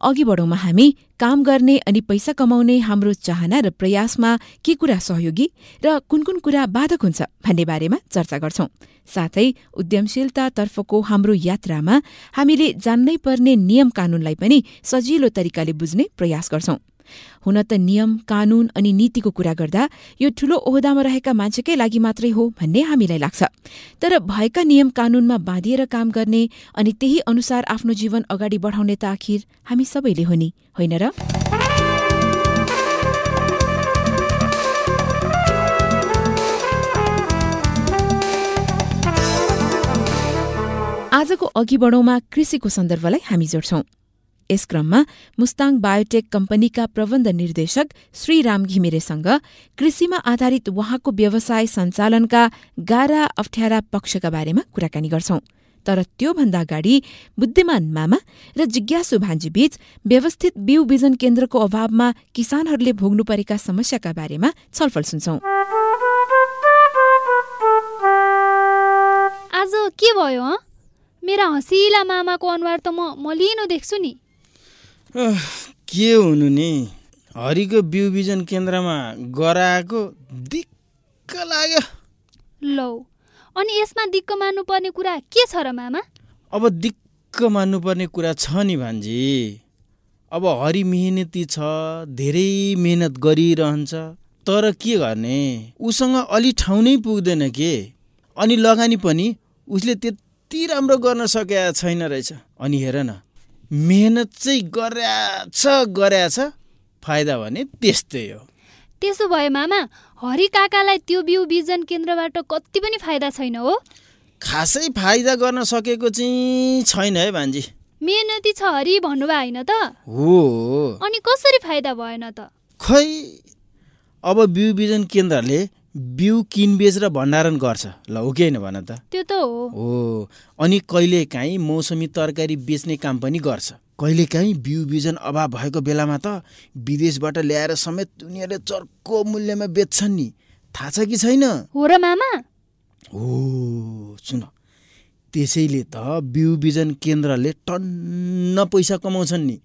अघि बढौँमा हामी काम गर्ने अनि पैसा कमाउने हाम्रो चाहना र प्रयासमा के कुरा सहयोगी र कुन कुन कुरा बाधक हुन्छ भन्ने बारेमा चर्चा गर्छौं। साथै उद्यमशीलतातर्फको हाम्रो यात्रामा हामीले जान्नै पर्ने नियम कानूनलाई पनि सजिलो तरिकाले बुझ्ने प्रयास गर्छौं। हुन त नियम कानून अनि नीतिको कुरा गर्दा यो ठूलो ओहदामा रहेका मान्छेकै लागि मात्रै हो भन्ने हामीलाई लाग्छ। तर भएका नियम कानूनमा बाँधिएर काम गर्ने अनि त्यही अनुसार आफ्नो जीवन अगाडि बढाउने त आखिर हामी सबैले हो नि होइन र? आजको अघि बढौँमा कृषिको सन्दर्भलाई हामी जोड्छौं। यस क्रममा मुस्ताङ बायोटेक कम्पनीका प्रबन्ध निर्देशक श्री राम घिमिरेसँग कृषिमा आधारित उहाँको व्यवसाय सञ्चालनका गाह्रा अप्ठ्यारा पक्षका बारेमा कुराकानी गर्छौं। तर त्योभन्दा अगाडि बुद्धिमान मामा र जिज्ञासु भान्जीबीच व्यवस्थित बिउ बिजन केन्द्रको अभावमा किसानहरूले भोग्नु परेका समस्याका बारेमा छलफल सुन्छौं। आज के भयो मेरा हँसिला मामाको अनुहार त म मलिनो देख्छु नि। के हुनु नि? हरिको बिउ बिजन केन्द्रमा गराएको दिक्क लाग्यो। लौ अनि यसमा दिक्क मान्नुपर्ने कुरा के छ र मामा? अब दिक्क मान्नुपर्ने कुरा छ नि भान्जी। अब हरि मेहनती छ धेरै मेहनत गरिरहन्छ तर के गर्ने? उसँग अलि ठाउँ नै पुग्दैन के? अनि लगानी पनि उसले त्यति राम्रो गर्न सकेका छैन रहेछ। अनि हेर न मेहनत चाहिँ गर्याछ गर्याछ फाइदा भने त्यस्तै हो। त्यसो भए मामा हरि काकालाई त्यो बिउ बिजन केन्द्रबाट कति पनि फाइदा छैन हो। खासै फाइदा गर्न सकेको चाहिँ छैन है भान्जी। मेहनती छ हरि भन्नुभयो होइन त? हो। अनि कसरी फाइदा भएन त? खै अब बिउ बिजन केन्द्रले बिउ किनबेच र भण्डारण गर्छ। ल हो कि होइन भन त। त्यो त हो। अनि कहिलेकाहीँ मौसमी तरकारी बेच्ने काम पनि गर्छ। कहिलेकाहीँ बिउ बिजन अभाव भएको बेलामा त विदेशबाट ल्याएर समेत उनीहरूले चर्को मूल्यमा बेच्छन् नि। थाहा छ कि छैन? हो र मामा। हो सुन। त्यसैले त बिउ बिजन केन्द्रले टन्न पैसा कमाउँछन् नि।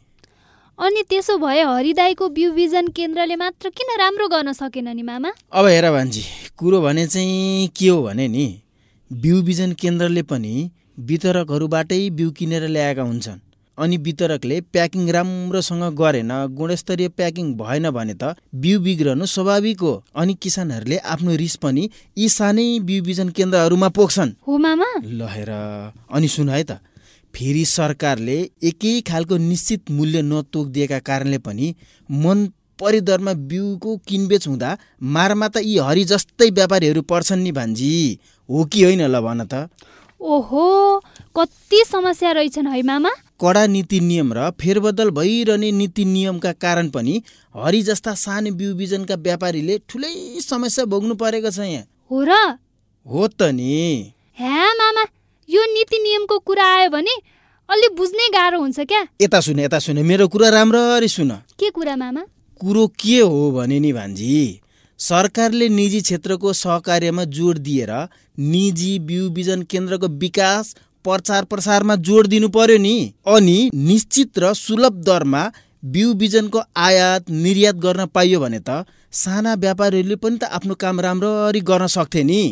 अनि त्यसो भए हरिदाईको बिउ बिजन केन्द्रले मात्र किन राम्रो गर्न सकेन नि मामा? अब हेर भान्जी कुरो भने चाहिँ के हो भने नि बिउ बिजन केन्द्रले पनि वितरकहरूबाटै बिउ किनेर ल्याएका हुन्छन्। अनि वितरकले प्याकिङ राम्रोसँग गरेन गुणस्तरीय प्याकिङ भएन भने त बिउ बिग्रनु स्वाभाविक हो। अनि किसानहरूले आफ्नो रिस पनि यी सानै बिउ बिजन केन्द्रहरूमा पोख्छन्। हो मामा? ल हेर अनि सुन है त। फेरि सरकारले एकै खालको निश्चित मूल्य नतोकिदिएका कारणले पनि मन परिदरमा बिउको किनबेच हुँदा मारमा त यी हरि जस्तै व्यापारीहरू पर्छन् नि भान्जी। हो कि होइन ल भन त। ओहो कति समस्या रहेछन् है मामा? कडा नीति नियम र फेरबदल भइरहने नीति नियमका कारण पनि हरि जस्ता सानो बिउ बिजनका व्यापारीले ठुलै समस्या भोग्नु परेको छ यहाँ। हो र? हो त नि। मामा यो नीति नियमको कुरा आयो भने अलि बुझ्नै गाह्रो हुन्छ क्या? यता सुन यता सुन। मेरो कुरा राम्ररी सुन। के कुरा मामा? कुरो के हो भने नि भान्जी सरकारले निजी क्षेत्रको सहकार्यमा जोड दिएर निजी बिउ बिजन केन्द्रको विकास प्रचार प्रसारमा जोड दिनु पर्यो नि। अनि निश्चित र सुलभ दरमा बिउ बिजनको आयात निर्यात गर्न पाइयो भने त साना व्यापारीहरूले पनि त आफ्नो काम राम्ररी गर्न सक्थे नि।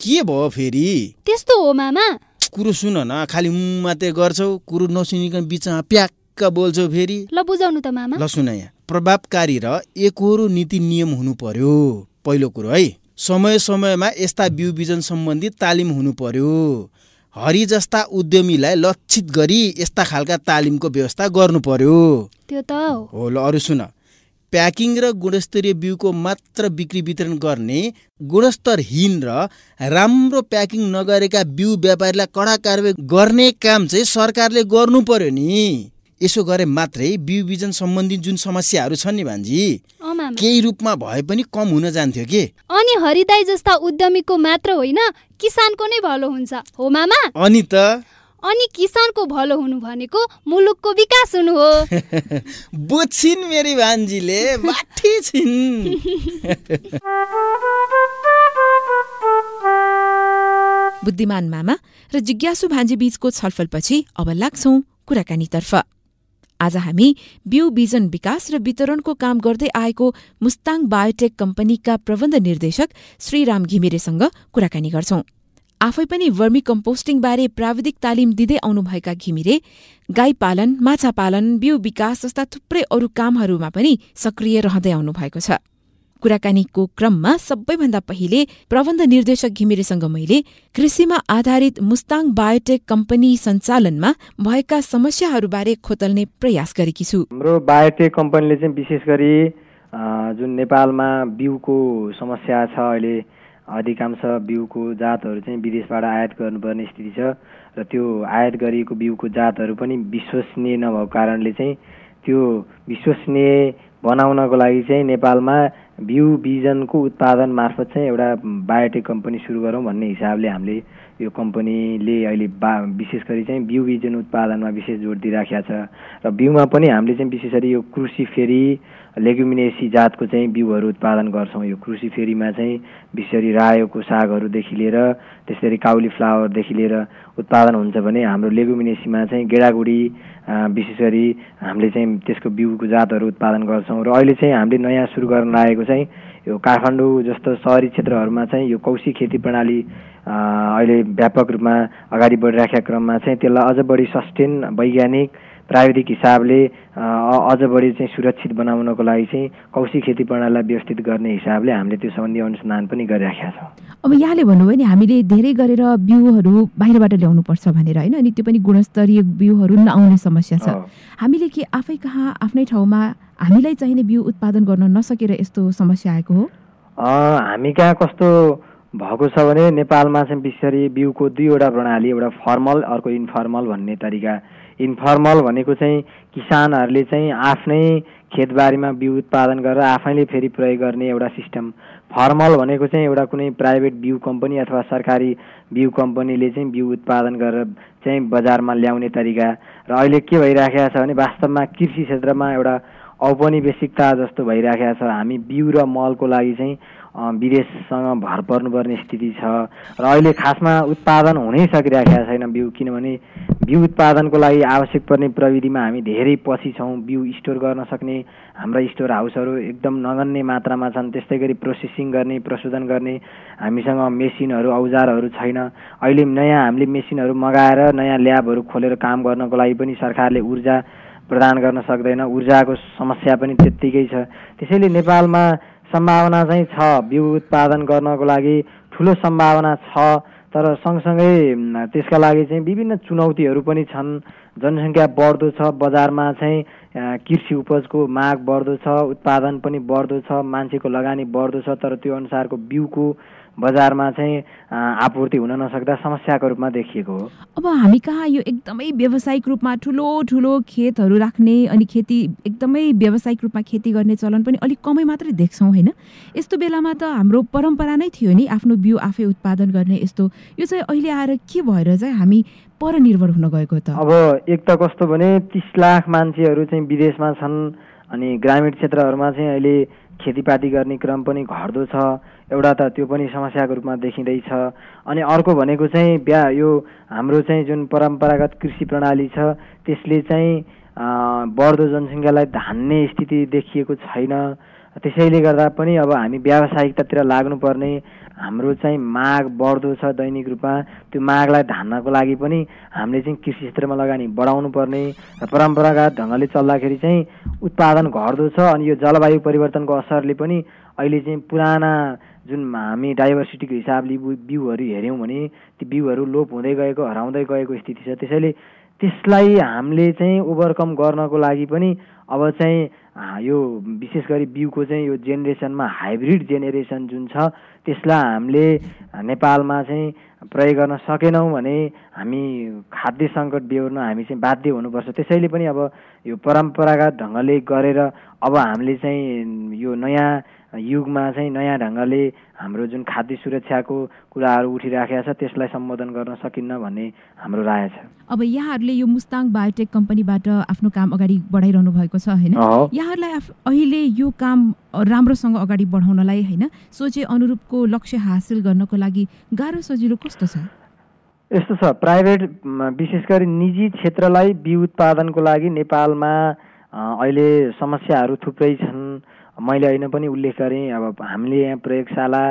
के भयो फेरि? त्यस्तो हो मामा। कुरो सुन न खालि मात्रै गर्छौ कुरो नसुनिकन बिचमा प्याक्क बोल्छौ फेरि। ल बुझाउनु त मामा। ल सुन यहाँ। प्रभावकारी र एकहोरो नीति नियम हुनु पर्यो पहिलो कुरो है। समय समयमा यस्ता बिउ बिजन सम्बन्धी तालिम हुनु पर्यो। हरि जस्ता उद्यमीलाई लक्षित गरी यस्ता खालका तालिमको व्यवस्था गर्नु पर्यो। त्यो त हो ल अरू सुन। प्याकिङ र गुणस्तरीय बिउको मात्र बिक्री वितरण गर्ने गुणस्तरहीन र राम्रो प्याकिङ नगरेका बिउ व्यापारीलाई कडा कारवाही गर्ने काम चाहिँ सरकारले गर्नु पर्यो नि। यसो गरे मात्रै बिउ बिजन सम्बन्धी जुन समस्याहरू छन् नि भान्जी केही रूपमा भए पनि कम हुन जान्थ्यो के? अनि हरिदाई जस्ता उद्यमीको मात्र होइन किसानको नै भलो हुन्छ। हो मामा। अनि त? अनि किसानको भलो हुनु भनेको मुलुकको विकास हुनु हो। बुझ्छिन् मेरी भान्जीले बाठी छिन्। बुद्धिमान मामा र जिज्ञासु भान्जी बीचको छलफलपछि अब लाग्छौं कुराकानीतर्फ। आज हामी बिउ बिजन विकास र वितरणको काम गर्दै आएको मुस्ताङ बायोटेक कम्पनीका प्रबन्ध निर्देशक श्रीराम घिमिरेसँग कुराकानी गर्छौं। आफै पनि वर्मी कम्पोस्टिङबारे प्राविधिक तालिम दिँदै आउनुभएका घिमिरे गाई पालन माछा पालन बिउ विकास जस्ता थुप्रै अरू कामहरूमा पनि सक्रिय रहँदै आउनुभएको छ। कुराकानीको क्रममा सबैभन्दा पहिले प्रबन्ध निर्देशक घिमिरेसँग मैले कृषिमा आधारित मुस्ताङ बायोटेक कम्पनी सञ्चालनमा भएका समस्याहरूबारे खोतल्ने प्रयास गरेकी छु। हाम्रो बायोटेक कम्पनीले चाहिँ विशेष गरी जुन नेपालमा बिउको समस्या छ अहिले अधिकांश बिउको जातहरू चाहिँ विदेशबाट आयात गर्नुपर्ने स्थिति छ र त्यो आयात गरिएको बिउको जातहरू पनि विश्वसनीय नभएको कारणले चाहिँ त्यो विश्वसनीय बनाउनको लागि चाहिँ नेपालमा बिउ बिजनको उत्पादन मार्फत चाहिँ एउटा बायोटेक कम्पनी सुरु गरौँ भन्ने हिसाबले हामीले यो कम्पनीले अहिले बा विशेष गरी चाहिँ बिउ बिजन उत्पादनमा विशेष जोड दिइराखेका छ। र बिउमा पनि हामीले चाहिँ विशेष गरी यो कृषि फेरि लेग्युमिनेसी जातको चाहिँ बिउहरू उत्पादन गर्छौँ। यो कृषि फेरीमा चाहिँ विशेष गरी रायोको सागहरूदेखि लिएर त्यसरी काउली फ्लावरदेखि लिएर उत्पादन हुन्छ भने हाम्रो लेगुमिनेसीमा चाहिँ गेडागुडी विशेष गरी हामीले चाहिँ त्यसको बिउको जातहरू उत्पादन गर्छौँ। र अहिले चाहिँ हामीले नयाँ सुरु गर्न लागेको चाहिँ यो काठमाडौँ जस्तो सहरी क्षेत्रहरूमा चाहिँ यो कौशी खेती प्रणाली अहिले व्यापक रूपमा अगाडि बढिराखेका क्रममा चाहिँ त्यसलाई अझ बढी सस्टेन वैज्ञानिक प्राविधिक हिसाबले अझ बढी चाहिँ सुरक्षित बनाउनको लागि चाहिँ कौशी खेती प्रणालीलाई व्यवस्थित गर्ने हिसाबले हामीले त्यो सम्बन्धी अनुसन्धान पनि गरिराखेका छौँ। अब यहाँले भन्नुभयो नि हामीले धेरै गरेर बिउहरू बाहिरबाट ल्याउनुपर्छ भनेर होइन? अनि त्यो पनि गुणस्तरीय बिउहरू नआउने समस्या छ। हामीले के आफै कहाँ आफ्नै ठाउँमा हामीलाई चाहिने बिउ उत्पादन गर्न नसकेर यस्तो समस्या आएको हो? हामी कहाँ कस्तो भएको छ भने नेपालमा चाहिँ विशेष बिउको दुईवटा प्रणाली एउटा फर्मल अर्को इन्फर्मल भन्ने तरिका। इन्फर्मल भनेको चाहिँ किसानहरूले चाहिँ आफ्नै खेतबारीमा बिउ उत्पादन गरेर आफैले फेरि प्रयोग गर्ने एउटा सिस्टम। फर्मल भनेको चाहिँ एउटा कुनै प्राइभेट बिउ कम्पनी अथवा सरकारी बिउ कम्पनीले चाहिँ बिउ उत्पादन गरेर चाहिँ बजारमा ल्याउने तरिका। र अहिले के भइराखेको छ भने वास्तवमा कृषि क्षेत्रमा एउटा औपनिवेशिकता जस्तो भइराखेको छ। हामी बिउ र मलको लागि चाहिँ विदेशसँग भर पर्नुपर्ने स्थिति छ। र अहिले खासमा उत्पादन हुनै सकिरहेको छैन बिउ किनभने बिउ उत्पादनको लागि आवश्यक पर्ने प्रविधिमा हामी धेरै पछि छौँ। बिउ स्टोर गर्न सक्ने हाम्रा स्टोर हाउसहरू एकदम नगन्य मात्रामा छन्। त्यस्तै गरी प्रोसेसिङ गर्ने प्रशोधन गर्ने हामीसँग मेसिनहरू औजारहरू छैन। अहिले नयाँ हामीले मेसिनहरू मगाएर नयाँ ल्याबहरू खोलेर काम गर्नको लागि पनि सरकारले ऊर्जा प्रदान गर्न सक्दैन। ऊर्जाको समस्या पनि त्यत्तिकै छ। त्यसैले नेपालमा सम्भावना चाहिँ छ। बिउ उत्पादन गर्नको लागि ठुलो सम्भावना छ। तर सँगसँगै त्यसका लागि चाहिँ विभिन्न चुनौतीहरू पनि छन्। जनसङ्ख्या बढ्दो छ। बजारमा चाहिँ कृषि उपजको माग बढ्दो छ। उत्पादन पनि बढ्दो छ। मान्छेको लगानी बढ्दो छ। तर त्यो अनुसारको बिउको बजारमा चाहिँ आपूर्ति हुन नसक्दा समस्याको रूपमा देखिएको हो। अब हामी कहाँ यो एकदमै व्यावसायिक रूपमा ठुलो ठुलो खेतहरू राख्ने अनि खेती एकदमै व्यावसायिक रूपमा खेती गर्ने चलन पनि अलिक कमै मात्रै देख्छौँ होइन? यस्तो बेलामा त हाम्रो परम्परा नै थियो नि आफ्नो बिउ आफै उत्पादन गर्ने यस्तो। यो चाहिँ अहिले आएर के भएर चाहिँ हामी परनिर्भर हुन गएको त? अब एक त कस्तो भने तिस लाख मान्छेहरू चाहिँ विदेशमा छन् अनि ग्रामीण क्षेत्रहरूमा चाहिँ अहिले खेतीपाती गर्ने क्रम पनि घट्दो छ। एउटा त त्यो पनि समस्याको रूपमा देखिँदैछ। अनि अर्को भनेको चाहिँ ब्या यो हाम्रो चाहिँ जुन परम्परागत कृषि प्रणाली छ त्यसले चाहिँ बढ्दो जनसङ्ख्यालाई धान्ने स्थिति देखिएको छैन। त्यसैले गर्दा पनि अब हामी व्यावसायिकतातिर लाग्नुपर्ने हाम्रो चाहिँ माग बढ्दो छ दैनिक रूपमा। त्यो मागलाई धान्नको लागि पनि हामीले चाहिँ कृषि क्षेत्रमा लगानी बढाउनु पर्ने र परम्परागत ढङ्गले चल्दाखेरि चाहिँ उत्पादन घट्दो छ अनि यो जलवायु परिवर्तनको असरले पनि अहिले चाहिँ पुराना जुन हामी डाइभर्सिटीको हिसाबले बिउहरू हेऱ्यौँ भने ती बिउहरू लोप हुँदै गएको हराउँदै गएको स्थिति छ। त्यसैले त्यसलाई हामीले चाहिँ ओभरकम गर्नको लागि पनि अब चाहिँ यो विशेष गरी बिउको चाहिँ यो जेनेरेसनमा हाइब्रिड जेनेरेसन जुन छ त्यसलाई हामीले नेपालमा चाहिँ प्रयोग गर्न सकेनौँ भने हामी खाद्य सङ्कट बेहोर्न हामी चाहिँ बाध्य हुनुपर्छ। त्यसैले पनि अब यो परम्परागत ढङ्गले गरेर अब हामीले चाहिँ यो नयाँ युगमा चाहिँ नयाँ ढङ्गले हाम्रो जुन खाद्य सुरक्षाको कुराहरू उठिराखेका छ त्यसलाई सम्बोधन गर्न सकिन्न भन्ने हाम्रो राय छ। अब यहाँहरूले यो मुस्ताङ बायोटेक कम्पनीबाट आफ्नो काम अगाडि बढाइरहनु भएको छ होइन? यहाँहरूलाई अहिले यो काम राम्रोसँग अगाडि बढाउनलाई होइन? सोचे अनुरूपको लक्ष्य हासिल गर्नको लागि गाह्रो सजिलो कस्तो छ? यस्तो छ प्राइभेट विशेष गरी निजी क्षेत्रलाई बिउ उत्पादनको लागि नेपालमा अहिले समस्याहरू थुप्रै छन्। मैले अहिले पनि उल्लेख गरेँ अब हामीले यहाँ प्रयोगशाला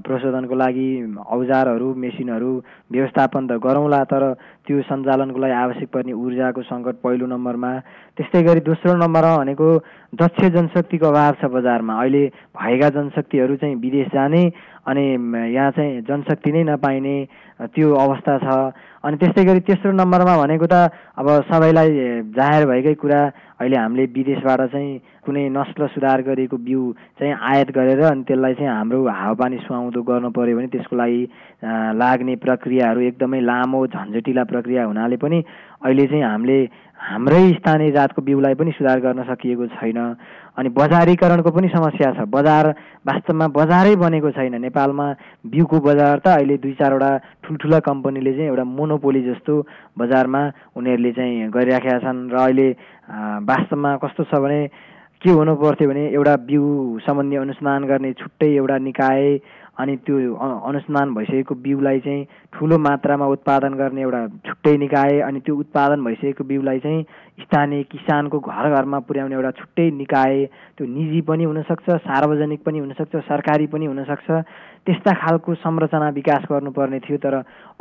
प्रशोधनको लागि औजारहरू मेसिनहरू व्यवस्थापन त गरौँला तर त्यो सञ्चालनको लागि आवश्यक पर्ने ऊर्जाको सङ्कट पहिलो नम्बरमा। त्यस्तै गरी दोस्रो नम्बरमा भनेको दक्ष जनशक्तिको अभाव छ बजारमा। अहिले भएका जनशक्तिहरू चाहिँ विदेश जाने अनि यहाँ चाहिँ जनशक्ति नै नपाइने त्यो अवस्था छ। अनि त्यस्तै गरी तेस्रो नम्बरमा भनेको त अब सबैलाई जाहेर भएकै कुरा अहिले हामीले विदेशबाट चाहिँ कुनै नस्ल सुधार गरिएको बिउ चाहिँ आयात गरेर अनि त्यसलाई चाहिँ हाम्रो हावापानी सुहाउँदो गर्नु पऱ्यो भने त्यसको लागि लाग्ने प्रक्रियाहरू एकदमै लामो झन्झटिला प्रक्रिया हुनाले पनि अहिले चाहिँ हामीले हाम्रै स्थानीय जातको बिउलाई पनि सुधार गर्न सकिएको छैन। अनि बजारीकरणको पनि समस्या छ। बजार वास्तवमा बजारै बनेको छैन। नेपालमा बिउको बजार त अहिले दुई चारवटा ठुल्ठुला कम्पनीले चाहिँ एउटा मोनोपोली जस्तो बजारमा उनीहरूले चाहिँ गरिराखेका छन् र अहिले वास्तवमा कस्तो छ भने के हुनु पर्थ्यो भने एउटा बिउ सम्बन्धी अनुसन्धान गर्ने छुट्टै एउटा निकाय अनि त्यो अनुसन्धान भइसकेको बिउलाई चाहिँ ठुलो मात्रामा उत्पादन गर्ने एउटा छुट्टै निकाय अनि त्यो उत्पादन भइसकेको बिउलाई चाहिँ स्थानीय किसानको घर घरमा पुर्याउने एउटा छुट्टै निकाय त्यो निजी पनि हुनसक्छ सार्वजनिक पनि हुनसक्छ सरकारी पनि हुनसक्छ। त्यस्ता खालको संरचना विकास गर्नुपर्ने थियो तर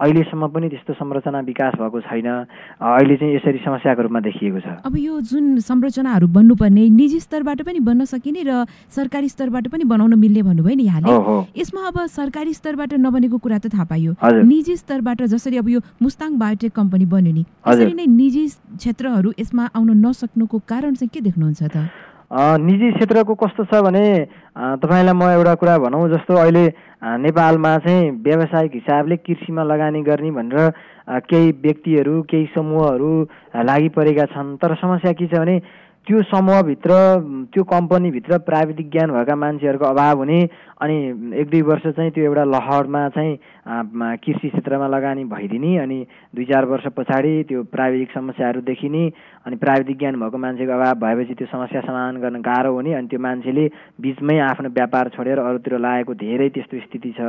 अहिलेसम्म पनि त्यस्तो संरचना विकास भएको छैन। अहिले चाहिँ यसरी समस्याको रूपमा देखिएको छ। अब यो जुन संरचनाहरू बन्नुपर्ने निजी स्तरबाट पनि बन्न सकिने र सरकारी स्तरबाट पनि बनाउन मिल्ने भन्नुभयो नि यहाँले। यसमा अब सरकारी स्तरबाट नबनेको कुरा त थाहा पाइयो। निजी स्तरबाट जसरी अब यो मुस्ताङ बायोटेक कम्पनी बन्यो नि त्यसरी नै निजी क्षेत्रहरू यसमा आउन नसक्नुको कारण चाहिँ के देख्नुहुन्छ त? निजी क्षेत्रको कस्तो छ भने तपाईँलाई म एउटा कुरा भनौँ जस्तो अहिले नेपालमा चाहिँ व्यावसायिक हिसाबले कृषिमा लगानी गर्ने भनेर केही व्यक्तिहरू केही समूहहरू लागि परेका छन्। तर समस्या के छ भने त्यो समूहभित्र त्यो कम्पनीभित्र प्राविधिक ज्ञान भएका मान्छेहरूको अभाव हुने अनि एक दुई वर्ष चाहिँ त्यो एउटा लहरमा चाहिँ कृषि क्षेत्रमा लगानी भइदिने अनि दुई चार वर्ष पछाडि त्यो प्राविधिक समस्याहरू देखिने अनि प्राविधिक ज्ञान भएको मान्छेको अभाव भएपछि त्यो समस्या समाधान गर्न गाह्रो हुने अनि त्यो मान्छेले बिचमै आफ्नो व्यापार छोडेर अरूतिर लागेको धेरै त्यस्तो स्थिति छ।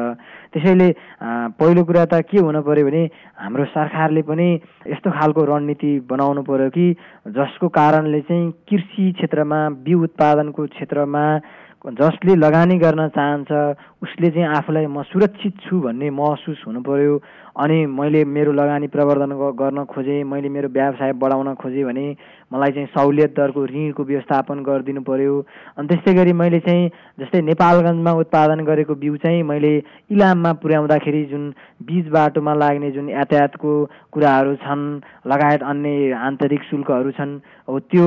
त्यसैले पहिलो कुरा त के हुनु पऱ्यो भने हाम्रो सरकारले पनि यस्तो खालको रणनीति बनाउनु पऱ्यो कि जसको कारणले चाहिँ कृषि क्षेत्रमा बिउ उत्पादनको क्षेत्रमा जसले लगानी गर्न चाहन्छ उसले चाहिँ आफूलाई म सुरक्षित छु भन्ने महसुस हुनु पर्यो। अनि मैले मेरो लगानी प्रवर्धन गर्न खोजेँ मैले मेरो व्यवसाय बढाउन खोजेँ भने मलाई चाहिँ सहुलियत दरको ऋणको व्यवस्थापन गरिदिनु पर्यो। अनि त्यस्तै गरी मैले चाहिँ जस्तै नेपालगञ्जमा उत्पादन गरेको बिउ चाहिँ मैले इलाममा पुर्याउँदाखेरि जुन बिच बाटोमा लाग्ने जुन यातायातको कुराहरू छन् लगायत अन्य आन्तरिक शुल्कहरू छन् हो त्यो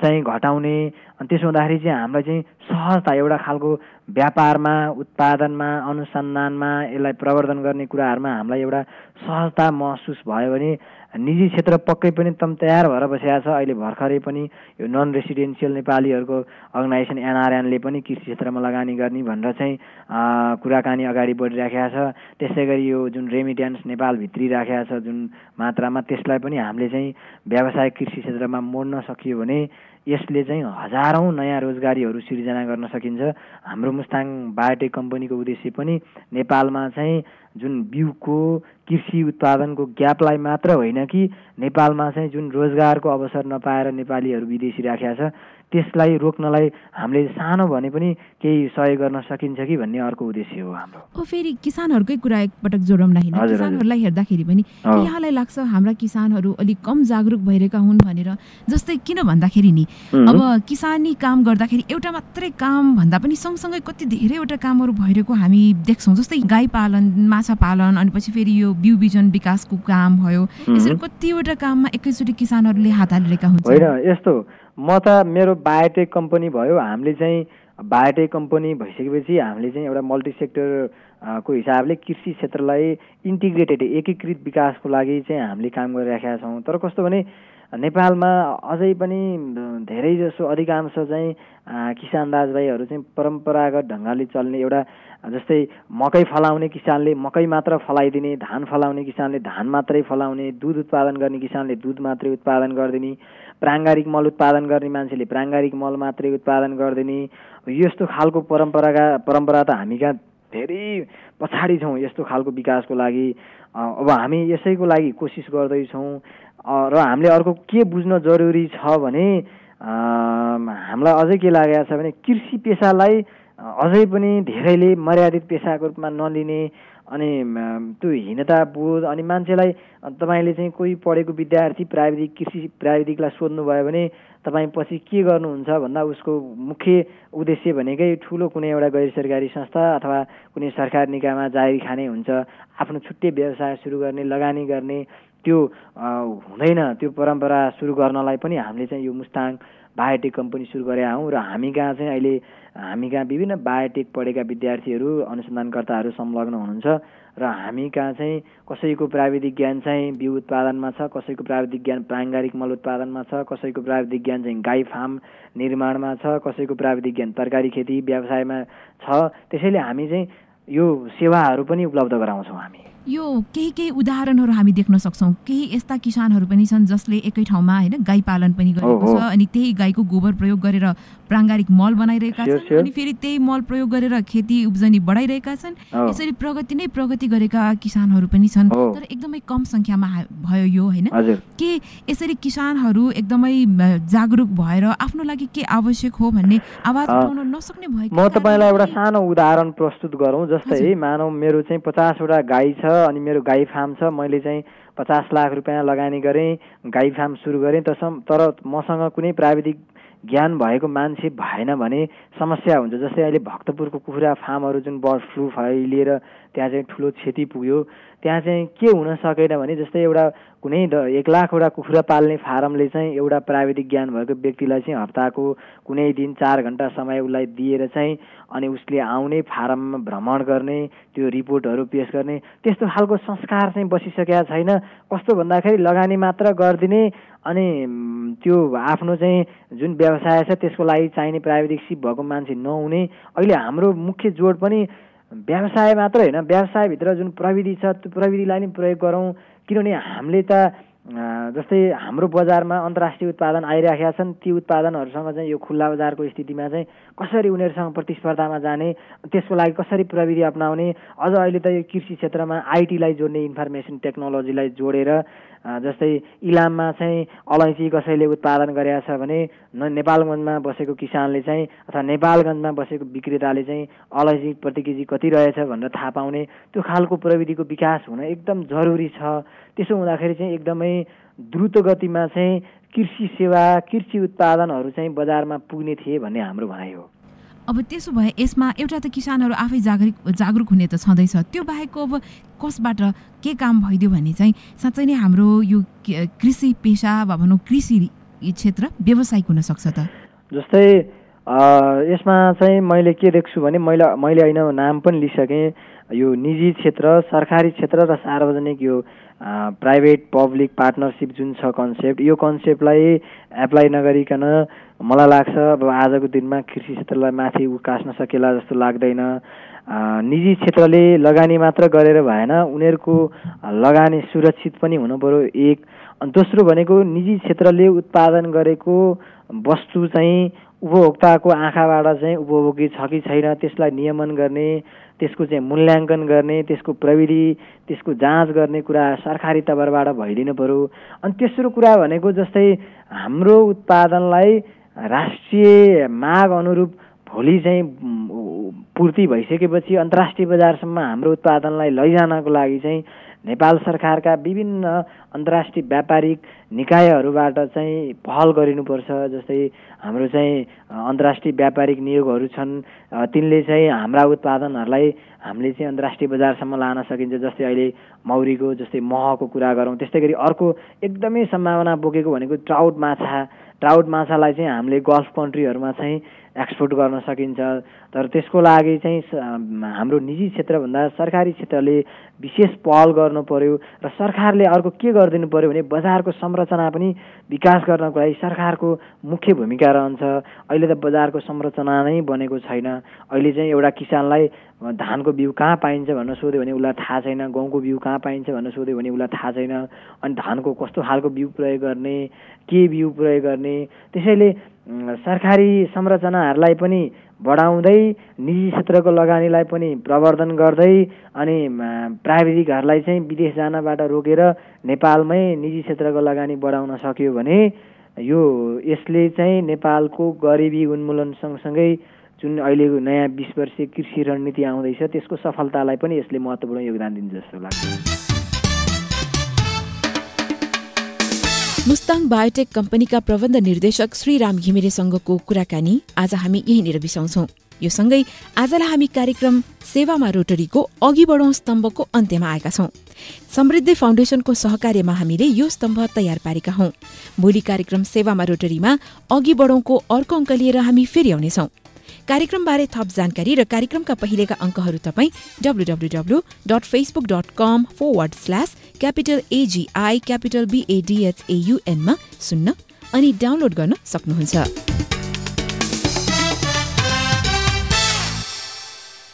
चाहिँ घटाउने। अनि त्यसो हुँदाखेरि चाहिँ हामीलाई चाहिँ सहजता एउटा खालको व्यापारमा उत्पादनमा अनुसन्धानमा यसलाई प्रवर्धन गर्ने कुराहरूमा हामीलाई एउटा सहजता महसुस भयो भने निजी क्षेत्र पक्कै पनि तम तयार भएर बसेका छ। अहिले भर्खरै पनि यो नन रेसिडेन्सियल नेपालीहरूको अर्गनाइजेसन एनआरएनले पनि कृषि क्षेत्रमा लगानी गर्ने भनेर चाहिँ कुराकानी अगाडि बढिराखेका छ। त्यसै गरी यो जुन रेमिट्यान्स नेपाल राखेका छ जुन मात्रामा त्यसलाई पनि हामीले चाहिँ व्यावसायिक कृषि क्षेत्रमा मोड्न सकियो भने यसले चाहिँ हजारौँ नयाँ रोजगारीहरू सिर्जना गर्न सकिन्छ। हाम्रो मुस्ताङ बायोटेक कम्पनीको उद्देश्य पनि नेपालमा चाहिँ जुन बिउको कृषि उत्पादनको ग्यापलाई मात्र होइन कि नेपालमा चाहिँ जुन रोजगारको अवसर नपाएर नेपालीहरू विदेशी राखेका छ त्यसलाई रोक्नलाई हामीले सानो भने पनि केही सहयोग गर्न सकिन्छ कि भन्ने अर्को उद्देश्य हो हाम्रो। फेरि किसानहरूकै कुरा एकपटक जोडौँ न किसानहरूलाई हेर्दाखेरि पनि यहाँलाई लाग्छ हाम्रा किसानहरू अलिक कम जागरुक भइरहेका हुन् भनेर जस्तै किन भन्दाखेरि नि अब किसानी काम गर्दाखेरि एउटा मात्रै काम भन्दा पनि सँगसँगै कति धेरैवटा कामहरू भइरहेको हामी देख्छौँ जस्तै गाई पालन माछा पालन अनि पछि फेरि यो बिउ बिजन विकासको काम भयो। यसरी कतिवटा काममा एकैचोटि किसानहरूले हात हालिरहेका हुन्छ होइन यस्तो। म त मेरो बायोटेक कम्पनी भयो हामीले चाहिँ बायोटेक कम्पनी भइसकेपछि हामीले चाहिँ एउटा मल्टी सेक्टर को हिसाबले कृषि क्षेत्रलाई इन्टिग्रेटेड एकीकृत विकासको लागि चाहिँ हामीले काम गरिराखेका छौँ। तर कस्तो भने नेपालमा अझै पनि धेरै जसो अधिकांश चाहिँ किसान दाजुभाइहरू चाहिँ परम्परागत ढङ्गले चल्ने एउटा जस्तै मकै फलाउने किसानले मकै मात्र फलाइदिने धान फलाउने किसानले धान मात्रै फलाउने दुध उत्पादन गर्ने किसानले दुध मात्रै उत्पादन गरिदिने प्राङ्गारिक मल उत्पादन गर्ने मान्छेले प्राङ्गारिक मल मात्रै उत्पादन गरिदिने। यस्तो खालको परम्पराका परम्परा त हामी कहाँ धेरै पछाडि छौँ यस्तो खालको विकासको लागि। अब हामी यसैको लागि कोसिस गर्दैछौँ। र हामीले अर्को के बुझ्न जरुरी छ भने हामीलाई अझै के लागेको छ भने कृषि पेसालाई अझै पनि धेरैले मर्यादित पेसाको रूपमा नलिने। अनि त्यो हीनता बोध अनि मान्छेलाई तपाईँले चाहिँ कोही पढेको विद्यार्थी प्राविधिक कृषि प्राविधिकलाई सोध्नुभयो भने तपाईँ पछि के गर्नुहुन्छ भन्दा उसको मुख्य उद्देश्य भनेकै ठुलो कुनै एउटा गैर सरकारी संस्था अथवा कुनै सरकार निकायमा जारी खाने हुन्छ आफ्नो छुट्टै व्यवसाय सुरु गर्ने लगानी गर्ने त्यो हुँदैन त्यो परम्परा सुरु गर्नलाई पनि हामीले चाहिँ यो मुस्ताङ बायोटेक कम्पनी सुरु गरेका हौँ र हामी कहाँ चाहिँ अहिले हामी कहाँ विभिन्न बायोटेक पढेका विद्यार्थीहरू अनुसन्धानकर्ताहरू संलग्न हुनुहुन्छ र हामी कहाँ चाहिँ कसैको प्राविधिक ज्ञान चाहिँ बिउ उत्पादनमा छ कसैको प्राविधिक ज्ञान प्राङ्गारिक मल उत्पादनमा छ कसैको प्राविधिक ज्ञान चाहिँ गाई फार्म निर्माणमा छ कसैको प्राविधिक ज्ञान तरकारी खेती व्यवसायमा छ। त्यसैले हामी चाहिँ यो सेवाहरू पनि उपलब्ध गराउँछौँ हामी। यो केही केही उदाहरणहरू हामी देख्न सक्छौँ। केही यस्ता किसानहरू पनि छन् जसले एकै ठाउँमा होइन गाई पालन पनि गरेको छ अनि त्यही गाईको गोबर प्रयोग गरेर प्राङ्गारिक मल बनाइरहेका छन् अनि फेरि त्यही मल प्रयोग गरेर खेती उब्जनी बढाइरहेका छन्। यसरी प्रगति नै प्रगति गरेका किसानहरू पनि छन्। तर एकदमै कम सङ्ख्यामा भयो यो होइन। के यसरी किसानहरू एकदमै जागरुक भएर आफ्नो लागि के आवश्यक हो भन्ने आवाज उठाउन नसक्ने भयो म तपाईँलाई एउटा सानो उदाहरण प्रस्तुत गरौँ। जस्तै मानव मेरो चाहिँ पचासवटा गाई छ। अनि मेरो गाई फार्म छ मैले चाहिँ पचास लाख रुपियाँ लगानी गरेँ गाई फार्म सुरु गरेँ। तर मसँग कुनै प्राविधिक ज्ञान भएको मान्छे भएन भने समस्या हुन्छ। जस्तै अहिले भक्तपुरको कुखुरा फार्महरू जुन बर्ड फ्लू फैलिएर त्यहाँ चाहिँ ठुलो क्षति पुग्यो। त्यहाँ चाहिँ के हुन सकेन भने जस्तै एउटा कुनै एक लाखवटा कुखुरा पाल्ने फारमले चाहिँ एउटा प्राविधिक ज्ञान भएको व्यक्तिलाई चाहिँ हप्ताको कुनै दिन चार घन्टा समय उसलाई दिएर चाहिँ अनि उसले आउने फारममा भ्रमण गर्ने त्यो रिपोर्टहरू पेस गर्ने त्यस्तो खालको संस्कार चाहिँ बसिसकेका छैन। कस्तो भन्दाखेरि लगानी मात्र गरिदिने अनि त्यो आफ्नो चाहिँ जुन व्यवसाय छ त्यसको लागि चाहिने प्राविधिक सिप भएको मान्छे नहुने। अहिले हाम्रो मुख्य जोड पनि व्यवसाय मात्र होइन व्यवसायभित्र जुन प्रविधि छ त्यो प्रविधिलाई नै प्रयोग गरौँ। किनभने हामीले त जस्तै हाम्रो बजारमा अन्तर्राष्ट्रिय उत्पादन आइराखेका छन् ती उत्पादनहरूसँग चाहिँ यो खुल्ला बजारको स्थितिमा चाहिँ कसरी उनीहरूसँग प्रतिस्पर्धामा जाने त्यसको लागि कसरी प्रविधि अप्नाउने अझ अहिले त यो कृषि क्षेत्रमा आइटीलाई जोड्ने इन्फर्मेसन टेक्नोलोजीलाई जोडेर जस्तै इलाममा चाहिँ अलैँची कसैले उत्पादन गरेका छ भने नेपालगञ्जमा बसेको किसानले चाहिँ अथवा नेपालगञ्जमा बसेको विक्रेताले चाहिँ अलैँची प्रति केजी कति रहेछ भनेर थाहा पाउने त्यो खालको प्रविधिको विकास हुन एकदम जरुरी छ। त्यसो हुँदाखेरि चाहिँ एकदमै द्रुत गतिमा चाहिँ कृषि सेवा कृषि उत्पादनहरू चाहिँ बजारमा पुग्ने थिए भन्ने हाम्रो भनाइ हो। अब त्यसो भए यसमा एउटा त किसानहरू आफै जागरुक जागरुक हुने त छँदैछ। त्यो बाहेकको अब कसबाट के काम भइदियो भने चाहिँ साँच्चै नै हाम्रो यो कृषि पेसा वा भनौँ कृषि क्षेत्र व्यावसायिक हुनसक्छ त। जस्तै यसमा चाहिँ मैले के देख्छु भने मैले मैले होइन नाम पनि लिइसकेँ। यो निजी क्षेत्र सरकारी क्षेत्र र सार्वजनिक यो प्राइभेट पब्लिक पार्टनरसिप जुन छ कन्सेप्ट यो कन्सेप्टलाई एप्लाई नगरिकन मलाई लाग्छ अब आजको दिनमा कृषि क्षेत्रलाई माथि उकास्न सकेला जस्तो लाग्दैन। निजी क्षेत्रले लगानी मात्र गरेर भएन उनीहरूको लगानी सुरक्षित पनि पऱ्यो एक। अनि दोस्रो भनेको निजी क्षेत्रले उत्पादन गरेको वस्तु चाहिँ उपभोक्ताको आँखाबाट चाहिँ उपभोगी छ कि छैन त्यसलाई नियमन गर्ने त्यसको चाहिँ मूल्याङ्कन गर्ने त्यसको प्रविधि त्यसको जाँच गर्ने कुरा सरकारी तवरबाट भइदिनु पऱ्यो अनि तेस्रो कुरा भनेको जस्तै हाम्रो उत्पादनलाई राष्ट्रिय माग अनुरूप भोलि चाहिँ पूर्ति भइसकेपछि अन्तर्राष्ट्रिय बजारसम्म हाम्रो उत्पादनलाई लैजानको लागि चाहिँ नेपाल सरकारका विभिन्न अन्तर्राष्ट्रिय व्यापारिक निकायहरूबाट चाहिँ पहल गरिनुपर्छ जस्तै हाम्रो चाहिँ अन्तर्राष्ट्रिय व्यापारिक नियोगहरू छन्। तिनले चाहिँ हाम्रा उत्पादनहरूलाई हामीले चाहिँ अन्तर्राष्ट्रिय बजारसम्म लान सकिन्छ जस्तै अहिले मौरीको जस्तै महको कुरा गरौँ। त्यस्तै गरी अर्को एकदमै सम्भावना बोकेको भनेको ट्राउट माछा। ट्राउट माछालाई चाहिँ हामीले गल्फ कन्ट्रीहरूमा चाहिँ एक्सपोर्ट गर्न सकिन्छ। तर त्यसको लागि चाहिँ हाम्रो निजी क्षेत्रभन्दा सरकारी क्षेत्रले विशेष पहल गर्नु पर्यो र सरकारले अर्को के गरिदिनु पर्यो भने बजारको संरचना पनि विकास गर्नको लागि सरकारको मुख्य भूमिका रहन्छ। अहिले त बजारको संरचना नै बनेको छैन। अहिले चाहिँ एउटा किसानलाई धानको बिउ कहाँ पाइन्छ भनेर सोध्यो भने उसलाई थाहा छैन गहुँको बिउ कहाँ पाइन्छ भनेर सोध्यो भने उसलाई थाहा छैन अनि धानको कस्तो खालको बिउ प्रयोग गर्ने के बिउ प्रयोग गर्ने त्यसैले सरकारी संरचनाहरूलाई पनि बढाउँदै निजी क्षेत्रको लगानीलाई पनि प्रवर्धन गर्दै अनि प्राविधिकहरूलाई चाहिँ विदेश जानबाट रोकेर नेपालमै निजी क्षेत्रको लगानी बढाउन सक्यो भने यो यसले चाहिँ नेपालको गरिबी उन्मूलन सँगसँगै जुन अहिलेको नयाँ बिस वर्षीय कृषि रणनीति आउँदैछ त्यसको सफलतालाई पनि यसले महत्त्वपूर्ण योगदान दिन्छ जस्तो लाग्छ। मुस्ताङ बायोटेक कम्पनीका प्रबन्ध निर्देशक श्री राम घिमिरेसँगको कुराकानी आज हामी यहीँनिर बिसाउँछौ। यो सँगै आजलाई हामी कार्यक्रम सेवामा रोटरीको अघि बढौँ स्तम्भको अन्त्यमा आएका छौं। समृद्धि फाउन्डेसनको सहकार्यमा हामीले यो स्तम्भ तयार पारेका हौं। भोलि कार्यक्रम सेवामा रोटरीमा अघि बढौँको अर्को अङ्क लिएर हामी फेरि आउनेछौं। कार्यक्रमबारे थप जानकारी र कार्यक्रमका पहिलेका अङ्कहरू तपाईँ WWW dot Facebook dot com forward slash capital AGI capital बिएडिएचएयुएनमा सुन्न अनि डाउनलोड गर्न सक्नुहुन्छ।